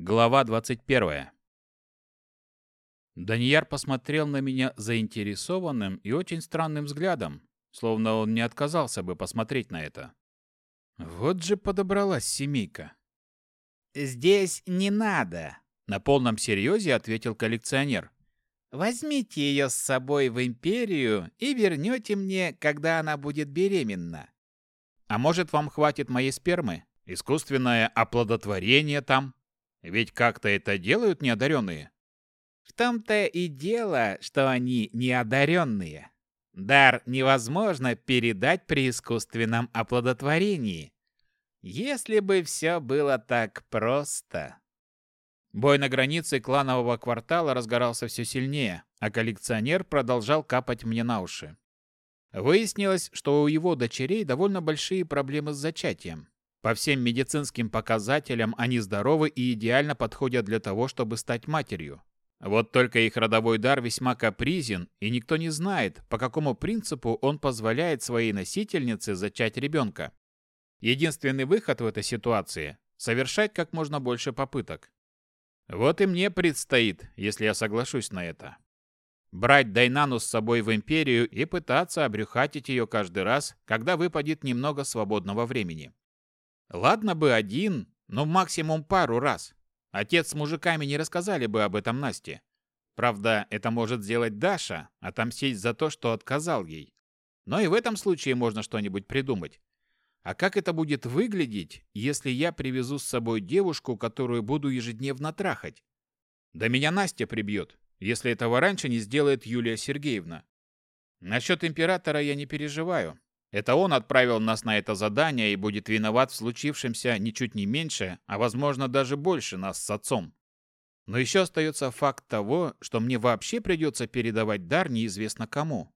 Глава 21. Данияр посмотрел на меня заинтересованным и очень странным взглядом, словно он не отказался бы посмотреть на это. Вот же подобралась семейка. «Здесь не надо», — на полном серьезе ответил коллекционер. «Возьмите ее с собой в империю и вернете мне, когда она будет беременна». «А может, вам хватит моей спермы? Искусственное оплодотворение там?» Ведь как-то это делают неодаренные. В том-то и дело, что они неодаренные. Дар невозможно передать при искусственном оплодотворении. Если бы все было так просто. Бой на границе кланового квартала разгорался все сильнее, а коллекционер продолжал капать мне на уши. Выяснилось, что у его дочерей довольно большие проблемы с зачатием. По всем медицинским показателям они здоровы и идеально подходят для того, чтобы стать матерью. Вот только их родовой дар весьма капризен, и никто не знает, по какому принципу он позволяет своей носительнице зачать ребенка. Единственный выход в этой ситуации – совершать как можно больше попыток. Вот и мне предстоит, если я соглашусь на это. Брать Дайнану с собой в империю и пытаться обрюхатить ее каждый раз, когда выпадет немного свободного времени. Ладно бы один, но максимум пару раз. Отец с мужиками не рассказали бы об этом Насте. Правда, это может сделать Даша, отомстить за то, что отказал ей. Но и в этом случае можно что-нибудь придумать. А как это будет выглядеть, если я привезу с собой девушку, которую буду ежедневно трахать? Да меня Настя прибьет, если этого раньше не сделает Юлия Сергеевна. Насчет императора я не переживаю. Это он отправил нас на это задание и будет виноват в случившемся ничуть не меньше, а возможно даже больше нас с отцом. Но еще остается факт того, что мне вообще придется передавать дар неизвестно кому.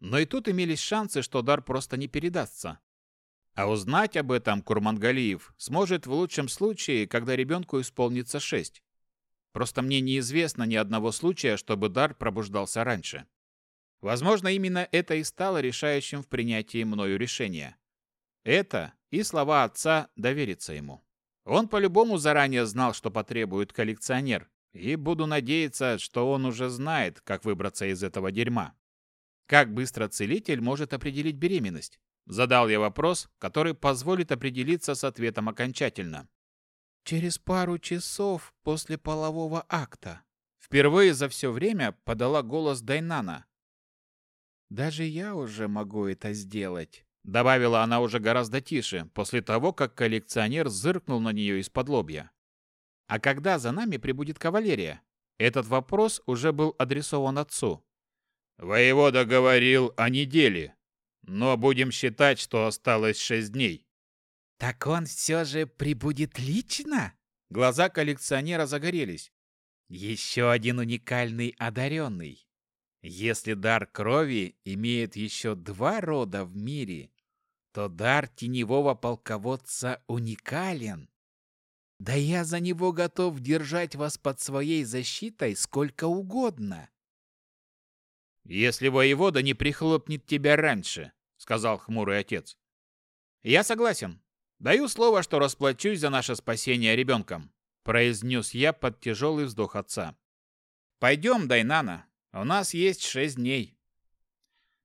Но и тут имелись шансы, что дар просто не передастся. А узнать об этом Курмангалиев сможет в лучшем случае, когда ребенку исполнится шесть. Просто мне неизвестно ни одного случая, чтобы дар пробуждался раньше. Возможно, именно это и стало решающим в принятии мною решения. Это и слова отца довериться ему. Он по-любому заранее знал, что потребует коллекционер, и буду надеяться, что он уже знает, как выбраться из этого дерьма. Как быстро целитель может определить беременность? Задал я вопрос, который позволит определиться с ответом окончательно. Через пару часов после полового акта. Впервые за все время подала голос Дайнана, даже я уже могу это сделать», — добавила она уже гораздо тише, после того, как коллекционер зыркнул на нее из-под лобья. «А когда за нами прибудет кавалерия?» Этот вопрос уже был адресован отцу. «Воевода говорил о неделе, но будем считать, что осталось шесть дней». «Так он все же прибудет лично?» Глаза коллекционера загорелись. «Еще один уникальный одаренный. Если дар крови имеет еще два рода в мире, то дар теневого полководца уникален. Да я за него готов держать вас под своей защитой сколько угодно. Если воевода не прихлопнет тебя раньше, сказал хмурый отец. Я согласен. Даю слово, что расплачусь за наше спасение ребенком», — произнес я под тяжелый вздох отца. «Пойдем, Дайнана, у нас есть шесть дней».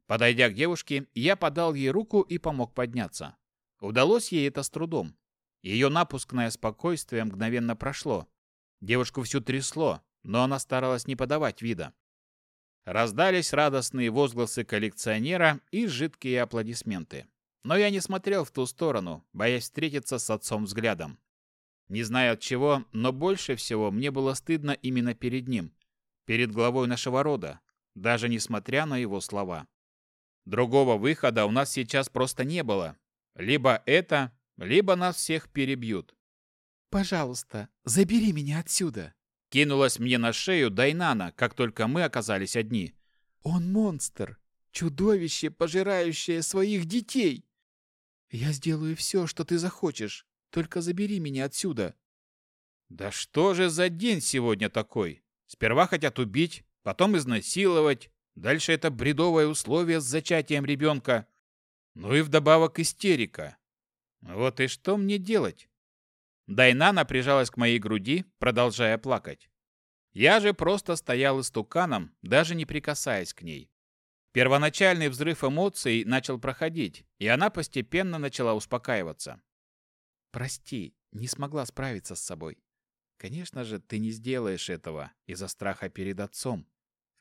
Подойдя к девушке, я подал ей руку и помог подняться. Удалось ей это с трудом. Ее напускное спокойствие мгновенно прошло. Девушку всю трясло, но она старалась не подавать вида. Раздались радостные возгласы коллекционера и жидкие аплодисменты. Но я не смотрел в ту сторону, боясь встретиться с отцом взглядом. Не знаю от чего, но больше всего мне было стыдно именно перед ним – перед главой нашего рода, даже несмотря на его слова. Другого выхода у нас сейчас просто не было. Либо это, либо нас всех перебьют. «Пожалуйста, забери меня отсюда!» Кинулась мне на шею Дайнана, как только мы оказались одни. «Он монстр! Чудовище, пожирающее своих детей!» «Я сделаю все, что ты захочешь, только забери меня отсюда!» «Да что же за день сегодня такой?» Сперва хотят убить, потом изнасиловать. Дальше это бредовое условие с зачатием ребенка. Ну и вдобавок истерика. Вот и что мне делать? Дайнана прижалась к моей груди, продолжая плакать. Я же просто стоял истуканом, даже не прикасаясь к ней. Первоначальный взрыв эмоций начал проходить, и она постепенно начала успокаиваться. «Прости, не смогла справиться с собой. Конечно же, ты не сделаешь этого из-за страха перед отцом.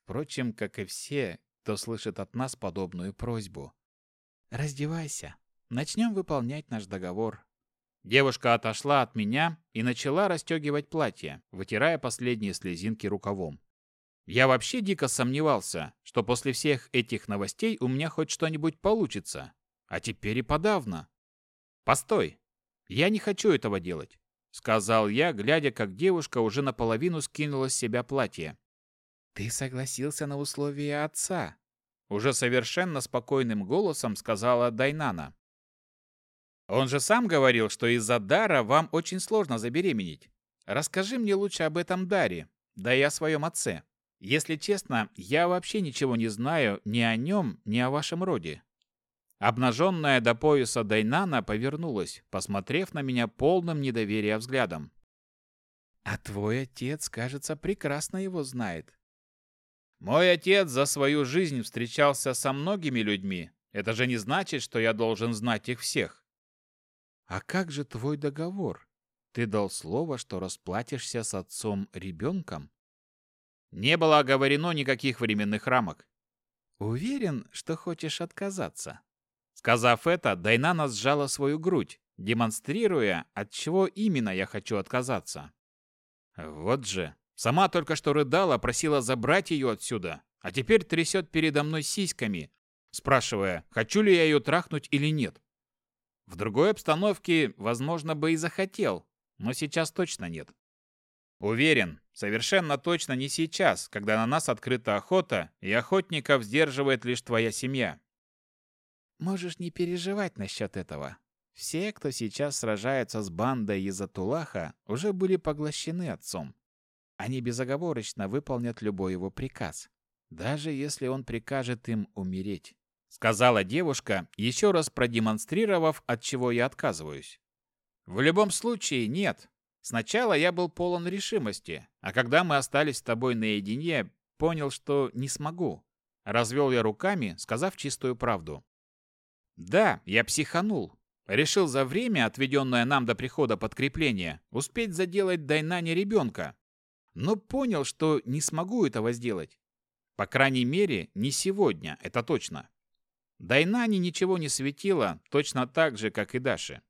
Впрочем, как и все, кто слышит от нас подобную просьбу. Раздевайся. Начнем выполнять наш договор. Девушка отошла от меня и начала расстегивать платье, вытирая последние слезинки рукавом. Я вообще дико сомневался, что после всех этих новостей у меня хоть что-нибудь получится. А теперь и подавно. Постой. Я не хочу этого делать сказал я, глядя, как девушка уже наполовину скинула с себя платье. Ты согласился на условия отца, уже совершенно спокойным голосом сказала Дайнана. Он же сам говорил, что из-за дара вам очень сложно забеременеть. Расскажи мне лучше об этом даре, да и о своем отце. Если честно, я вообще ничего не знаю ни о нем, ни о вашем роде. Обнаженная до пояса Дайнана повернулась, посмотрев на меня полным недоверия взглядом. «А твой отец, кажется, прекрасно его знает». «Мой отец за свою жизнь встречался со многими людьми. Это же не значит, что я должен знать их всех». «А как же твой договор? Ты дал слово, что расплатишься с отцом-ребенком?» «Не было оговорено никаких временных рамок». «Уверен, что хочешь отказаться?» Сказав это, Дайнана сжала свою грудь, демонстрируя, от чего именно я хочу отказаться. Вот же, сама только что рыдала, просила забрать ее отсюда, а теперь трясет передо мной сиськами, спрашивая, хочу ли я ее трахнуть или нет. В другой обстановке, возможно, бы и захотел, но сейчас точно нет. Уверен, совершенно точно не сейчас, когда на нас открыта охота, и охотников сдерживает лишь твоя семья. Можешь не переживать насчет этого. Все, кто сейчас сражается с бандой из Атулаха, уже были поглощены отцом. Они безоговорочно выполнят любой его приказ, даже если он прикажет им умереть, сказала девушка, еще раз продемонстрировав, от чего я отказываюсь. В любом случае, нет. Сначала я был полон решимости, а когда мы остались с тобой наедине, понял, что не смогу. Развел я руками, сказав чистую правду. Да, я психанул. Решил за время, отведенное нам до прихода подкрепления, успеть заделать дайнане ребенка. Но понял, что не смогу этого сделать. По крайней мере, не сегодня, это точно. Дайнане ничего не светило, точно так же, как и Даше.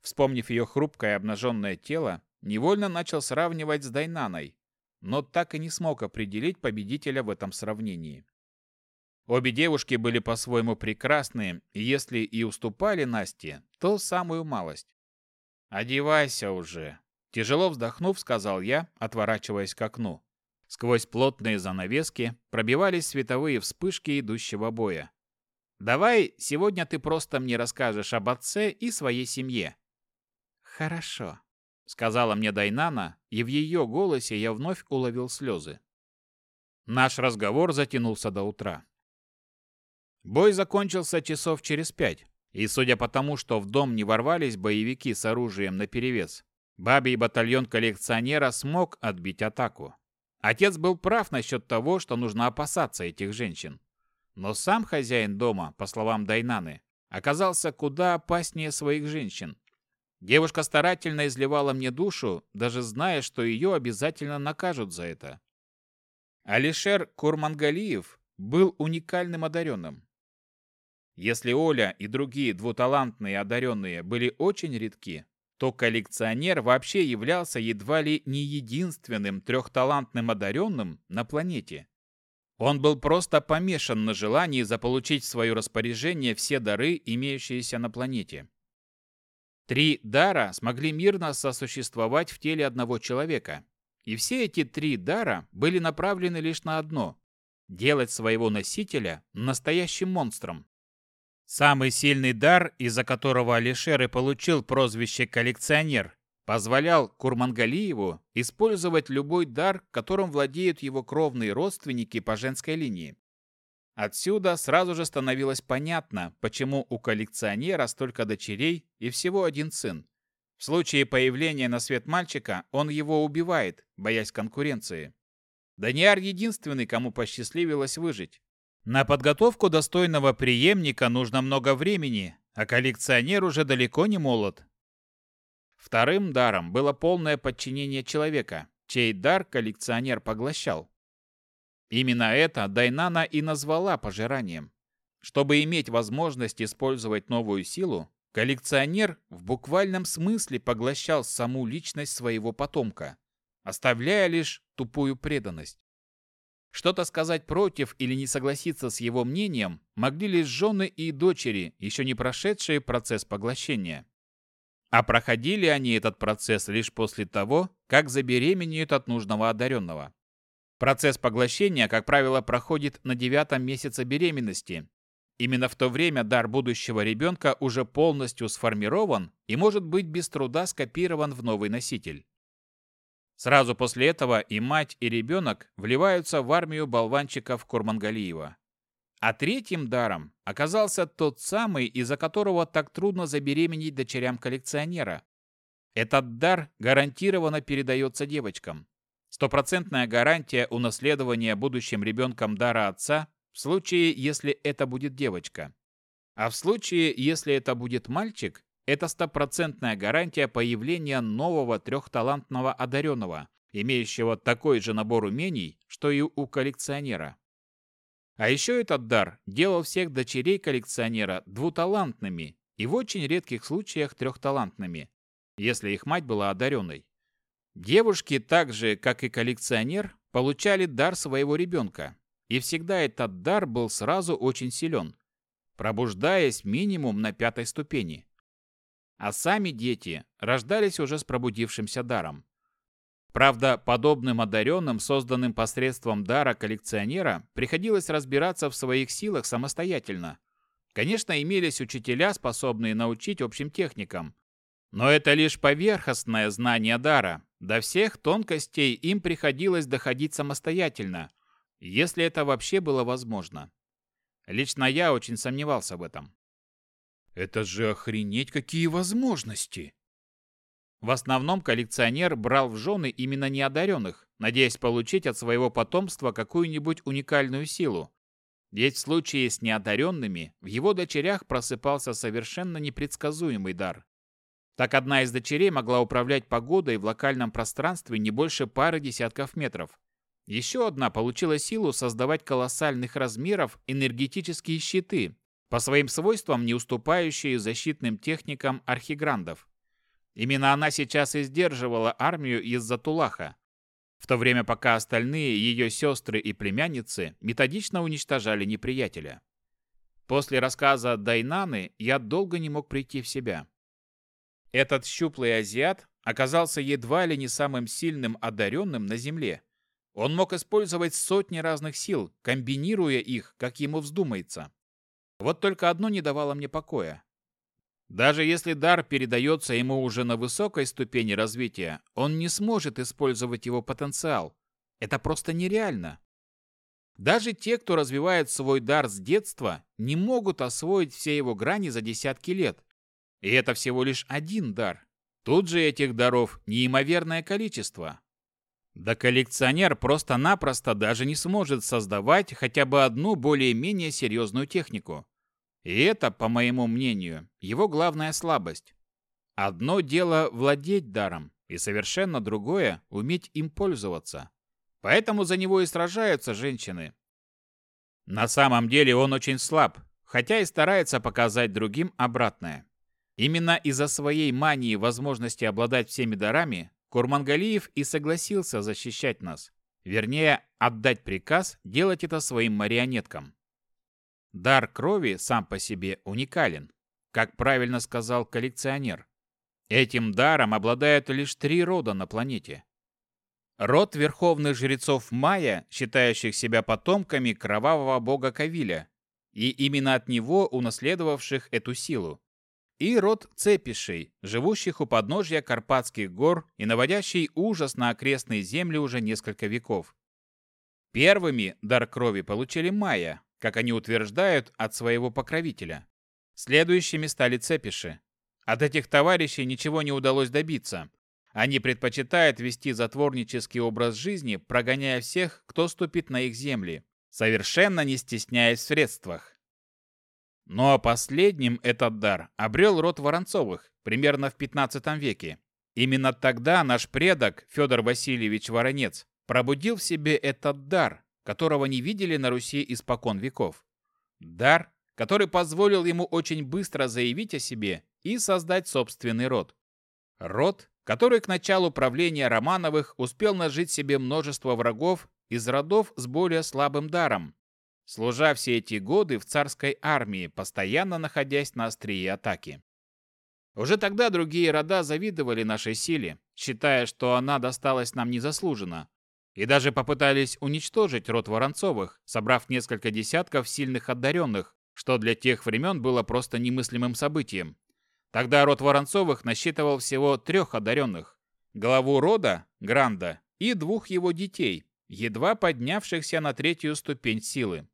Вспомнив ее хрупкое обнаженное тело, невольно начал сравнивать с Дайнаной, но так и не смог определить победителя в этом сравнении. Обе девушки были по-своему прекрасны, и если и уступали Насте, то самую малость. «Одевайся уже!» Тяжело вздохнув, сказал я, отворачиваясь к окну. Сквозь плотные занавески пробивались световые вспышки идущего боя. «Давай сегодня ты просто мне расскажешь об отце и своей семье». «Хорошо», — сказала мне Дайнана, и в ее голосе я вновь уловил слезы. Наш разговор затянулся до утра. Бой закончился часов через пять, и судя по тому, что в дом не ворвались боевики с оружием наперевес, бабий батальон коллекционера смог отбить атаку. Отец был прав насчет того, что нужно опасаться этих женщин. Но сам хозяин дома, по словам Дайнаны, оказался куда опаснее своих женщин. Девушка старательно изливала мне душу, даже зная, что ее обязательно накажут за это. Алишер Курмангалиев был уникальным одаренным. Если Оля и другие двуталантные одаренные были очень редки, то коллекционер вообще являлся едва ли не единственным трехталантным одаренным на планете. Он был просто помешан на желании заполучить в свое распоряжение все дары, имеющиеся на планете. Три дара смогли мирно сосуществовать в теле одного человека. И все эти три дара были направлены лишь на одно – делать своего носителя настоящим монстром. Самый сильный дар, из-за которого Алишер и получил прозвище «коллекционер», позволял Курмангалиеву использовать любой дар, которым владеют его кровные родственники по женской линии. Отсюда сразу же становилось понятно, почему у коллекционера столько дочерей и всего один сын. В случае появления на свет мальчика он его убивает, боясь конкуренции. Даниар единственный, кому посчастливилось выжить. На подготовку достойного преемника нужно много времени, а коллекционер уже далеко не молод. Вторым даром было полное подчинение человека, чей дар коллекционер поглощал. Именно это Дайнана и назвала пожиранием. Чтобы иметь возможность использовать новую силу, коллекционер в буквальном смысле поглощал саму личность своего потомка, оставляя лишь тупую преданность. Что-то сказать против или не согласиться с его мнением могли лишь жены и дочери, еще не прошедшие процесс поглощения. А проходили они этот процесс лишь после того, как забеременеют от нужного одаренного. Процесс поглощения, как правило, проходит на девятом месяце беременности. Именно в то время дар будущего ребенка уже полностью сформирован и может быть без труда скопирован в новый носитель. Сразу после этого и мать, и ребенок вливаются в армию болванчиков Курмангалиева. А третьим даром оказался тот самый, из-за которого так трудно забеременеть дочерям коллекционера. Этот дар гарантированно передается девочкам. Стопроцентная гарантия унаследования будущим ребенком дара отца в случае, если это будет девочка. А в случае, если это будет мальчик, это стопроцентная гарантия появления нового трехталантного одаренного, имеющего такой же набор умений, что и у коллекционера. А еще этот дар делал всех дочерей коллекционера двуталантными и в очень редких случаях трехталантными, если их мать была одаренной. Девушки, так же, как и коллекционер, получали дар своего ребенка, и всегда этот дар был сразу очень силен, пробуждаясь минимум на пятой ступени – а сами дети рождались уже с пробудившимся даром. Правда, подобным одаренным, созданным посредством дара коллекционера, приходилось разбираться в своих силах самостоятельно. Конечно, имелись учителя, способные научить общим техникам. Но это лишь поверхностное знание дара. До всех тонкостей им приходилось доходить самостоятельно, если это вообще было возможно. Лично я очень сомневался в этом. Это же охренеть какие возможности! В основном коллекционер брал в жены именно неодаренных, надеясь получить от своего потомства какую-нибудь уникальную силу. Ведь в случае с неодаренными в его дочерях просыпался совершенно непредсказуемый дар. Так одна из дочерей могла управлять погодой в локальном пространстве не больше пары десятков метров. Еще одна получила силу создавать колоссальных размеров энергетические щиты, по своим свойствам не уступающие защитным техникам архиграндов. Именно она сейчас и сдерживала армию из-за Тулаха, в то время пока остальные ее сестры и племянницы методично уничтожали неприятеля. После рассказа Дайнаны я долго не мог прийти в себя. Этот щуплый азиат оказался едва ли не самым сильным одаренным на Земле. Он мог использовать сотни разных сил, комбинируя их, как ему вздумается. Вот только одно не давало мне покоя. Даже если дар передается ему уже на высокой ступени развития, он не сможет использовать его потенциал. Это просто нереально. Даже те, кто развивает свой дар с детства, не могут освоить все его грани за десятки лет. И это всего лишь один дар. Тут же этих даров неимоверное количество. Да коллекционер просто-напросто даже не сможет создавать хотя бы одну более-менее серьезную технику. И это, по моему мнению, его главная слабость. Одно дело владеть даром, и совершенно другое – уметь им пользоваться. Поэтому за него и сражаются женщины. На самом деле он очень слаб, хотя и старается показать другим обратное. Именно из-за своей мании возможности обладать всеми дарами Курмангалиев и согласился защищать нас. Вернее, отдать приказ делать это своим марионеткам. Дар крови сам по себе уникален, как правильно сказал коллекционер. Этим даром обладают лишь три рода на планете. Род верховных жрецов Майя, считающих себя потомками кровавого бога Кавиля, и именно от него унаследовавших эту силу. И род цепишей, живущих у подножья Карпатских гор и наводящий ужас на окрестные земли уже несколько веков. Первыми дар крови получили майя, как они утверждают, от своего покровителя. Следующими стали цепиши. От этих товарищей ничего не удалось добиться. Они предпочитают вести затворнический образ жизни, прогоняя всех, кто ступит на их земли, совершенно не стесняясь в средствах. Ну а последним этот дар обрел род Воронцовых, примерно в 15 веке. Именно тогда наш предок, Федор Васильевич Воронец, пробудил в себе этот дар, которого не видели на Руси испокон веков. Дар, который позволил ему очень быстро заявить о себе и создать собственный род. Род, который к началу правления Романовых успел нажить себе множество врагов из родов с более слабым даром, служа все эти годы в царской армии, постоянно находясь на острие атаки. Уже тогда другие рода завидовали нашей силе, считая, что она досталась нам незаслуженно, и даже попытались уничтожить род Воронцовых, собрав несколько десятков сильных одаренных, что для тех времен было просто немыслимым событием. Тогда род Воронцовых насчитывал всего трех одаренных. Главу рода, Гранда, и двух его детей, едва поднявшихся на третью ступень силы.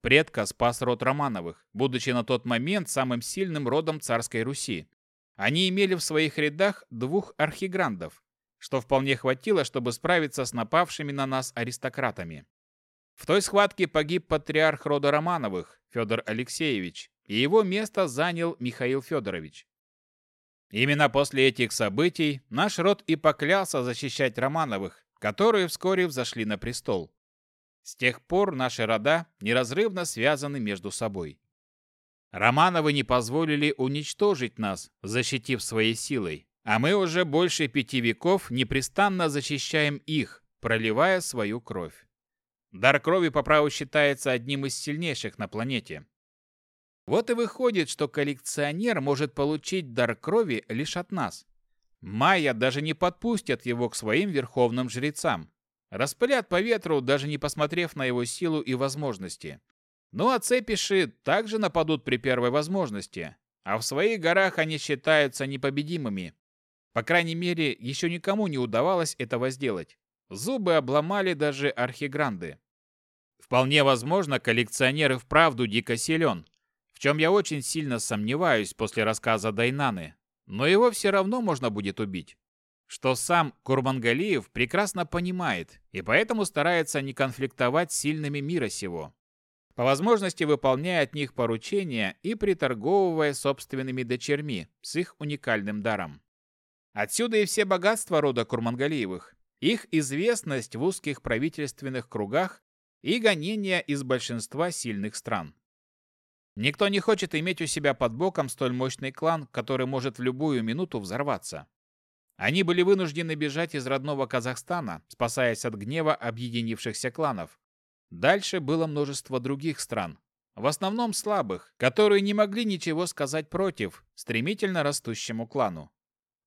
Предка спас род Романовых, будучи на тот момент самым сильным родом царской Руси. Они имели в своих рядах двух архиграндов, что вполне хватило, чтобы справиться с напавшими на нас аристократами. В той схватке погиб патриарх рода Романовых, Федор Алексеевич, и его место занял Михаил Федорович. Именно после этих событий наш род и поклялся защищать Романовых, которые вскоре взошли на престол. С тех пор наши рода неразрывно связаны между собой. Романовы не позволили уничтожить нас, защитив своей силой, а мы уже больше пяти веков непрестанно защищаем их, проливая свою кровь. Дар крови по праву считается одним из сильнейших на планете. Вот и выходит, что коллекционер может получить дар крови лишь от нас. Майя даже не подпустят его к своим верховным жрецам. Распылят по ветру, даже не посмотрев на его силу и возможности. Ну а цепиши также нападут при первой возможности, а в своих горах они считаются непобедимыми. По крайней мере, еще никому не удавалось этого сделать. Зубы обломали даже архигранды. Вполне возможно, коллекционер и вправду дико силен, в чем я очень сильно сомневаюсь после рассказа Дайнаны, но его все равно можно будет убить. Что сам Курмангалиев прекрасно понимает и поэтому старается не конфликтовать с сильными мира сего, по возможности выполняя от них поручения и приторговывая собственными дочерьми с их уникальным даром. Отсюда и все богатства рода Курмангалиевых, их известность в узких правительственных кругах и гонения из большинства сильных стран. Никто не хочет иметь у себя под боком столь мощный клан, который может в любую минуту взорваться. Они были вынуждены бежать из родного Казахстана, спасаясь от гнева объединившихся кланов. Дальше было множество других стран, в основном слабых, которые не могли ничего сказать против стремительно растущему клану.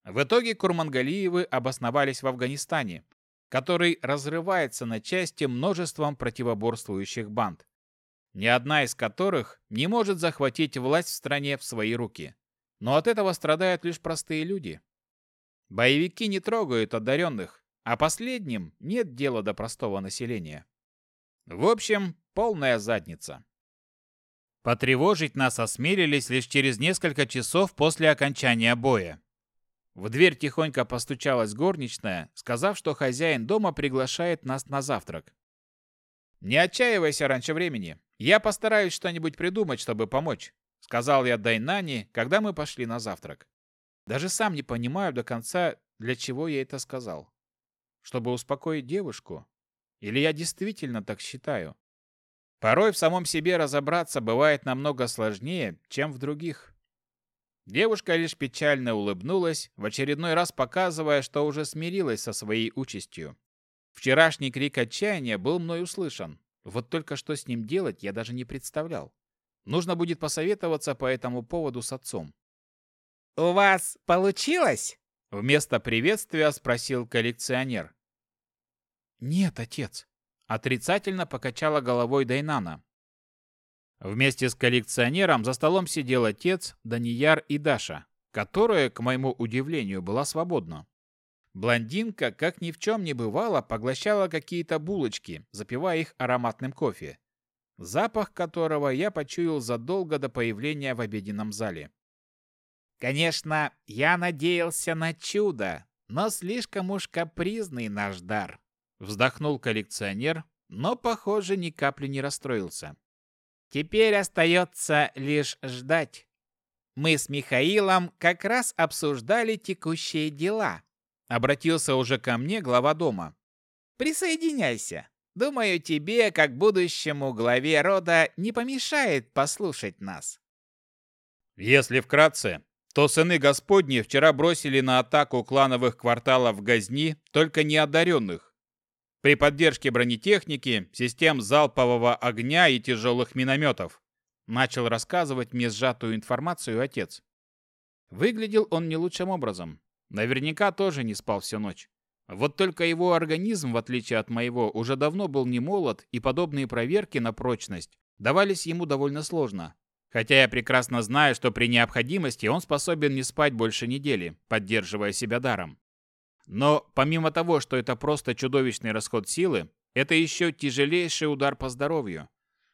В итоге Курмангалиевы обосновались в Афганистане, который разрывается на части множеством противоборствующих банд, ни одна из которых не может захватить власть в стране в свои руки. Но от этого страдают лишь простые люди. Боевики не трогают одаренных, а последним нет дела до простого населения. В общем, полная задница. Потревожить нас осмелились лишь через несколько часов после окончания боя. В дверь тихонько постучалась горничная, сказав, что хозяин дома приглашает нас на завтрак. «Не отчаивайся раньше времени. Я постараюсь что-нибудь придумать, чтобы помочь», — сказал я Дайнани, когда мы пошли на завтрак. Даже сам не понимаю до конца, для чего я это сказал. Чтобы успокоить девушку? Или я действительно так считаю? Порой в самом себе разобраться бывает намного сложнее, чем в других. Девушка лишь печально улыбнулась, в очередной раз показывая, что уже смирилась со своей участью. Вчерашний крик отчаяния был мной услышан. Вот только что с ним делать я даже не представлял. Нужно будет посоветоваться по этому поводу с отцом. «У вас получилось?» Вместо приветствия спросил коллекционер. «Нет, отец», — отрицательно покачала головой Дайнана. Вместе с коллекционером за столом сидел отец, Данияр и Даша, которая, к моему удивлению, была свободна. Блондинка, как ни в чем не бывало, поглощала какие-то булочки, запивая их ароматным кофе, запах которого я почуял задолго до появления в обеденном зале. Конечно, я надеялся на чудо, но слишком уж капризный наш дар. Вздохнул коллекционер, но, похоже, ни капли не расстроился. Теперь остается лишь ждать. Мы с Михаилом как раз обсуждали текущие дела. Обратился уже ко мне глава дома. Присоединяйся. Думаю, тебе, как будущему главе рода, не помешает послушать нас. Если вкратце, то сыны Господни вчера бросили на атаку клановых кварталов Газни только неодаренных, при поддержке бронетехники, систем залпового огня и тяжелых минометов. Начал рассказывать мне сжатую информацию отец. Выглядел он не лучшим образом. Наверняка тоже не спал всю ночь. Вот только его организм, в отличие от моего, уже давно был не молод, и подобные проверки на прочность давались ему довольно сложно. Хотя я прекрасно знаю, что при необходимости он способен не спать больше недели, поддерживая себя даром. Но помимо того, что это просто чудовищный расход силы, это еще тяжелейший удар по здоровью,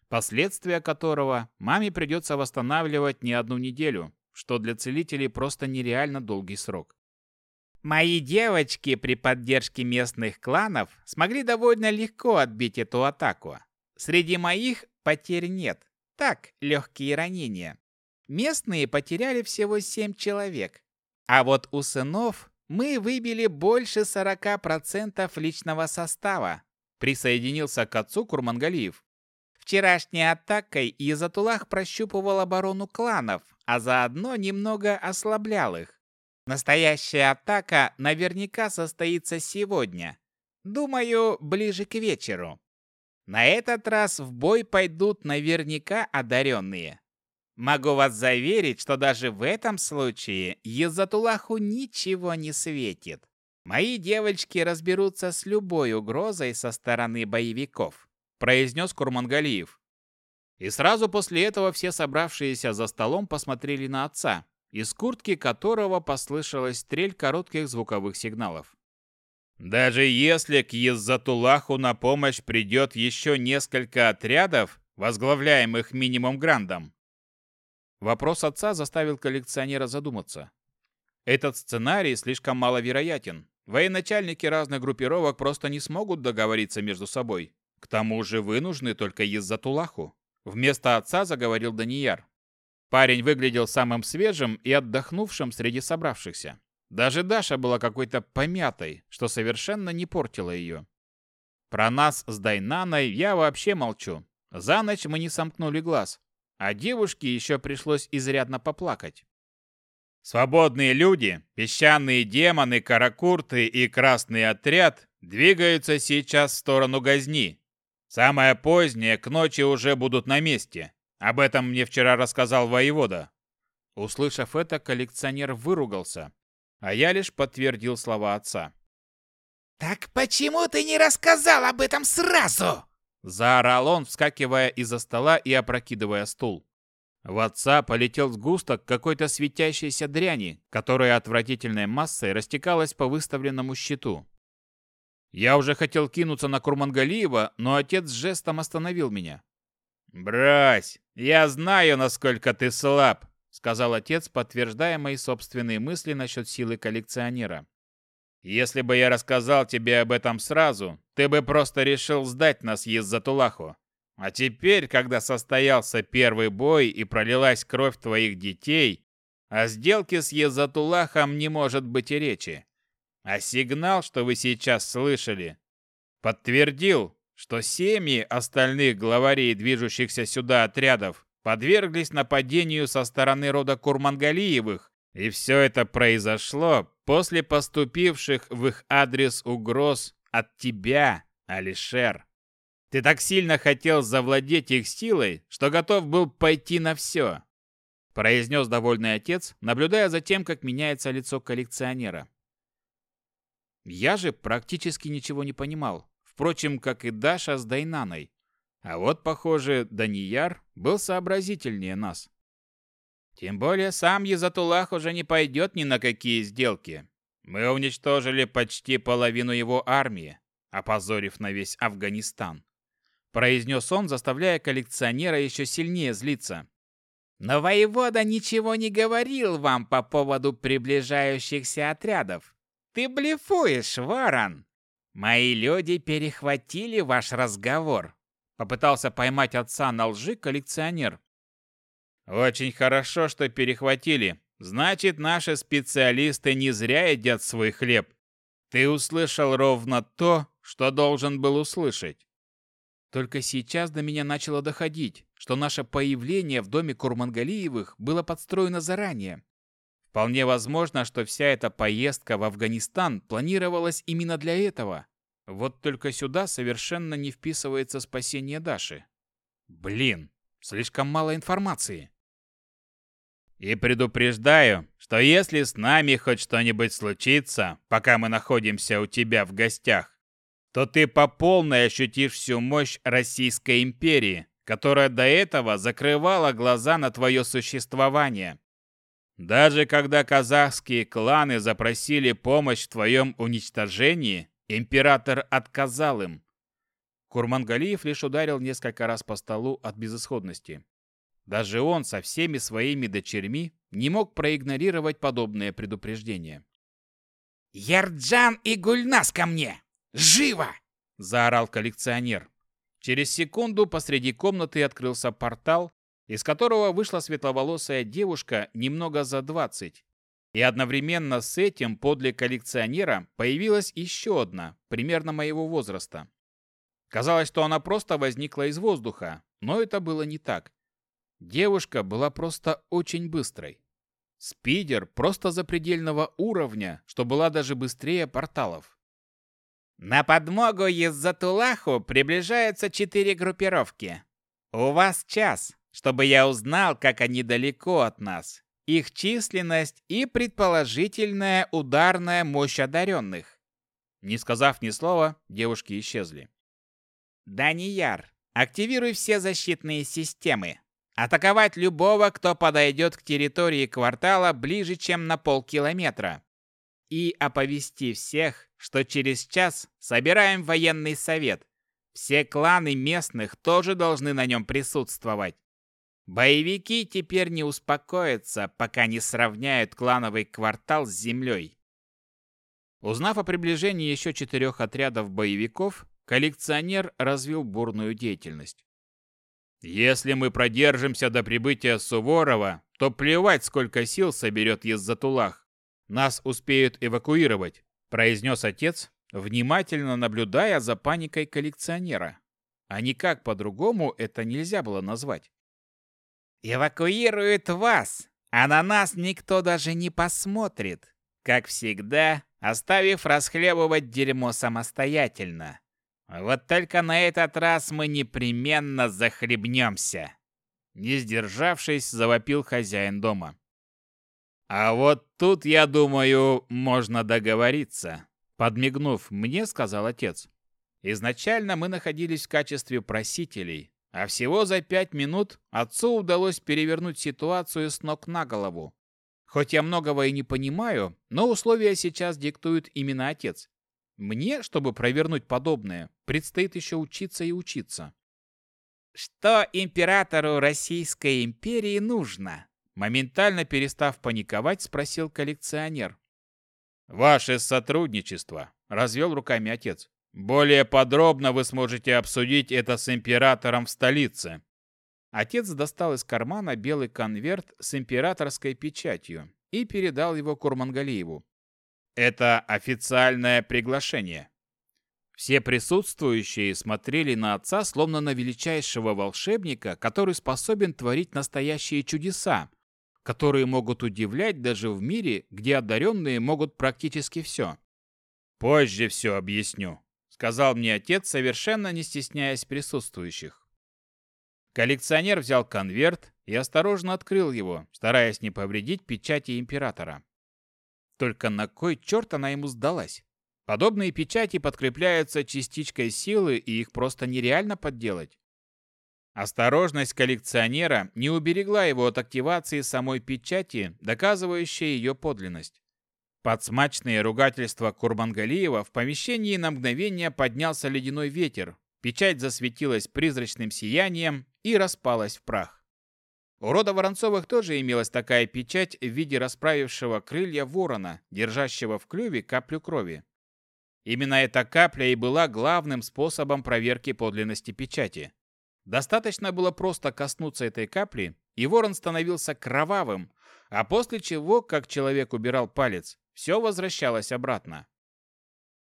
последствия которого маме придется восстанавливать не одну неделю, что для целителей просто нереально долгий срок. Мои девочки при поддержке местных кланов смогли довольно легко отбить эту атаку. Среди моих потерь нет. Так, легкие ранения. Местные потеряли всего семь человек. А вот у сынов мы выбили больше 40% личного состава», присоединился к отцу Курмангалиев. Вчерашней атакой Изатулах прощупывал оборону кланов, а заодно немного ослаблял их. Настоящая атака наверняка состоится сегодня. Думаю, ближе к вечеру. На этот раз в бой пойдут наверняка одаренные. Могу вас заверить, что даже в этом случае Язатулаху ничего не светит. Мои девочки разберутся с любой угрозой со стороны боевиков, произнес Курмангалиев. И сразу после этого все собравшиеся за столом посмотрели на отца, из куртки которого послышалась стрель коротких звуковых сигналов. Даже если к Еззатулаху на помощь придет еще несколько отрядов, возглавляемых минимум грандом, Вопрос отца заставил коллекционера задуматься. Этот сценарий слишком маловероятен. Военачальники разных группировок просто не смогут договориться между собой. К тому же вынуждены только из-за Тулаху. Вместо отца заговорил Данияр. Парень выглядел самым свежим и отдохнувшим среди собравшихся. Даже Даша была какой-то помятой, что совершенно не портило ее. Про нас с Дайнаной я вообще молчу. За ночь мы не сомкнули глаз а девушке еще пришлось изрядно поплакать. Свободные люди, песчаные демоны, каракурты и красный отряд двигаются сейчас в сторону Газни. Самое позднее, к ночи уже будут на месте. Об этом мне вчера рассказал воевода. Услышав это, коллекционер выругался, а я лишь подтвердил слова отца. «Так почему ты не рассказал об этом сразу?» Заорал он, вскакивая из-за стола и опрокидывая стул. В отца полетел сгусток какой-то светящейся дряни, которая отвратительной массой растекалась по выставленному щиту. Я уже хотел кинуться на Курмангалиева, но отец жестом остановил меня. «Брось! Я знаю, насколько ты слаб!» — сказал отец, подтверждая мои собственные мысли насчет силы коллекционера. «Если бы я рассказал тебе об этом сразу, ты бы просто решил сдать нас Еззатулаху. А теперь, когда состоялся первый бой и пролилась кровь твоих детей, о сделке с Езатулахом не может быть и речи. А сигнал, что вы сейчас слышали, подтвердил, что семьи остальных главарей движущихся сюда отрядов подверглись нападению со стороны рода Курмангалиевых, и все это произошло после поступивших в их адрес угроз от тебя, Алишер. Ты так сильно хотел завладеть их силой, что готов был пойти на все. Произнес довольный отец, наблюдая за тем, как меняется лицо коллекционера. Я же практически ничего не понимал. Впрочем, как и Даша с Дайнаной. А вот, похоже, Данияр был сообразительнее нас. Тем более сам Язатулах уже не пойдет ни на какие сделки. Мы уничтожили почти половину его армии, опозорив на весь Афганистан. Произнес он, заставляя коллекционера еще сильнее злиться. Но воевода ничего не говорил вам по поводу приближающихся отрядов. Ты блефуешь, Варан? Мои люди перехватили ваш разговор. Попытался поймать отца на лжи коллекционер. Очень хорошо, что перехватили, Значит, наши специалисты не зря едят свой хлеб. Ты услышал ровно то, что должен был услышать. Только сейчас до меня начало доходить, что наше появление в доме Курмангалиевых было подстроено заранее. Вполне возможно, что вся эта поездка в Афганистан планировалась именно для этого. Вот только сюда совершенно не вписывается спасение Даши. Блин, слишком мало информации. И предупреждаю, что если с нами хоть что-нибудь случится, пока мы находимся у тебя в гостях, то ты по полной ощутишь всю мощь Российской империи, которая до этого закрывала глаза на твое существование. Даже когда казахские кланы запросили помощь в твоем уничтожении, император отказал им. Курмангалиев лишь ударил несколько раз по столу от безысходности. Даже он со всеми своими дочерьми не мог проигнорировать подобное предупреждение. «Ярджан и Гульнас ко мне! Живо!» – заорал коллекционер. Через секунду посреди комнаты открылся портал, из которого вышла светловолосая девушка немного за двадцать. И одновременно с этим подле коллекционера появилась еще одна, примерно моего возраста. Казалось, что она просто возникла из воздуха, но это было не так. Девушка была просто очень быстрой. Спидер просто запредельного уровня, что была даже быстрее порталов. На подмогу из Затулаху приближаются четыре группировки. У вас час, чтобы я узнал, как они далеко от нас, их численность и предположительная ударная мощь одаренных. Не сказав ни слова, девушки исчезли. Данияр, активируй все защитные системы. Атаковать любого, кто подойдет к территории квартала ближе, чем на полкилометра. И оповести всех, что через час собираем военный совет. Все кланы местных тоже должны на нем присутствовать. Боевики теперь не успокоятся, пока не сравняют клановый квартал с землей. Узнав о приближении еще четырех отрядов боевиков, коллекционер развил бурную деятельность. Если мы продержимся до прибытия Суворова, то плевать, сколько сил соберет из Затулах, Нас успеют эвакуировать», – произнес отец, внимательно наблюдая за паникой коллекционера. А никак по-другому это нельзя было назвать. «Эвакуируют вас, а на нас никто даже не посмотрит. Как всегда, оставив расхлебывать дерьмо самостоятельно», вот только на этот раз мы непременно захлебнемся!» Не сдержавшись, завопил хозяин дома. «А вот тут, я думаю, можно договориться», — подмигнув мне, сказал отец. «Изначально мы находились в качестве просителей, а всего за пять минут отцу удалось перевернуть ситуацию с ног на голову. Хоть я многого и не понимаю, но условия сейчас диктует именно отец. Мне, чтобы провернуть подобное, предстоит еще учиться и учиться. Что императору Российской империи нужно? Моментально перестав паниковать, спросил коллекционер. Ваше сотрудничество, развел руками отец. Более подробно вы сможете обсудить это с императором в столице. Отец достал из кармана белый конверт с императорской печатью и передал его Курмангалиеву. Это официальное приглашение. Все присутствующие смотрели на отца словно на величайшего волшебника, который способен творить настоящие чудеса, которые могут удивлять даже в мире, где одаренные могут практически все. «Позже все объясню», — сказал мне отец, совершенно не стесняясь присутствующих. Коллекционер взял конверт и осторожно открыл его, стараясь не повредить печати императора. Только на кой черт она ему сдалась? Подобные печати подкрепляются частичкой силы, и их просто нереально подделать. Осторожность коллекционера не уберегла его от активации самой печати, доказывающей ее подлинность. Под смачные ругательства Курмангалиева в помещении на мгновение поднялся ледяной ветер, печать засветилась призрачным сиянием и распалась в прах. У Рода Воронцовых тоже имелась такая печать в виде расправившего крылья ворона, держащего в клюве каплю крови. Именно эта капля и была главным способом проверки подлинности печати. Достаточно было просто коснуться этой капли, и ворон становился кровавым, а после чего, как человек убирал палец, все возвращалось обратно.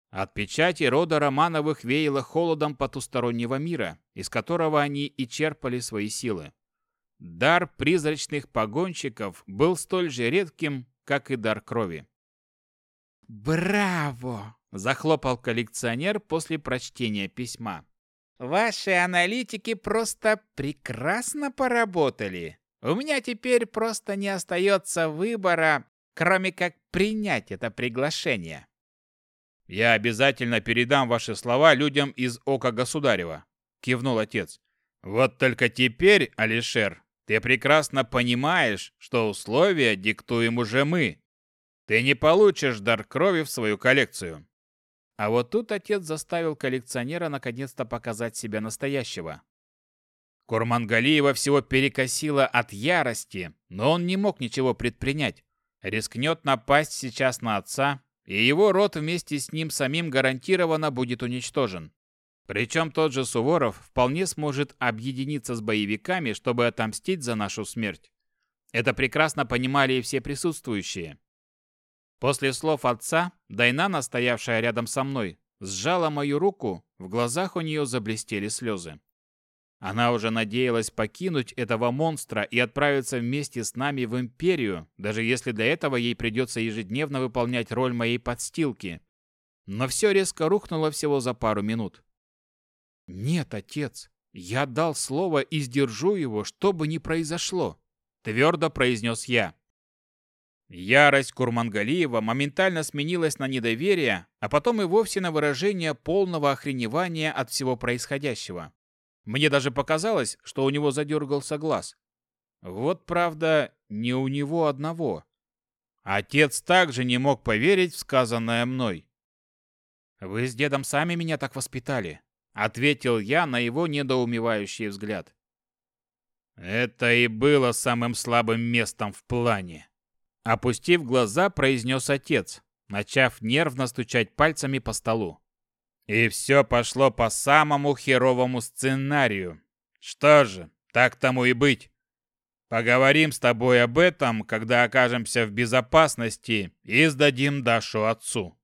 От печати рода Романовых веяло холодом потустороннего мира, из которого они и черпали свои силы. Дар призрачных погонщиков был столь же редким, как и дар крови. «Браво!» – захлопал коллекционер после прочтения письма. «Ваши аналитики просто прекрасно поработали. У меня теперь просто не остается выбора, кроме как принять это приглашение». «Я обязательно передам ваши слова людям из Ока Государева», – кивнул отец. «Вот только теперь, Алишер, ты прекрасно понимаешь, что условия диктуем уже мы. Ты не получишь дар крови в свою коллекцию. А вот тут отец заставил коллекционера наконец-то показать себя настоящего. Курмангалиева всего перекосило от ярости, но он не мог ничего предпринять. Рискнет напасть сейчас на отца, и его род вместе с ним самим гарантированно будет уничтожен. Причем тот же Суворов вполне сможет объединиться с боевиками, чтобы отомстить за нашу смерть. Это прекрасно понимали и все присутствующие. После слов отца, Дайна, настоявшая рядом со мной, сжала мою руку, в глазах у нее заблестели слезы. Она уже надеялась покинуть этого монстра и отправиться вместе с нами в Империю, даже если для этого ей придется ежедневно выполнять роль моей подстилки. Но все резко рухнуло всего за пару минут. «Нет, отец, я дал слово и сдержу его, что бы ни произошло», — твердо произнес я. Ярость Курмангалиева моментально сменилась на недоверие, а потом и вовсе на выражение полного охреневания от всего происходящего. Мне даже показалось, что у него задергался глаз. Вот правда, не у него одного. Отец также не мог поверить в сказанное мной. «Вы с дедом сами меня так воспитали ответил я на его недоумевающий взгляд. Это и было самым слабым местом в плане, опустив глаза, произнес отец, начав нервно стучать пальцами по столу. И все пошло по самому херовому сценарию. Что же, так тому и быть. Поговорим с тобой об этом, когда окажемся в безопасности и сдадим Дашу отцу.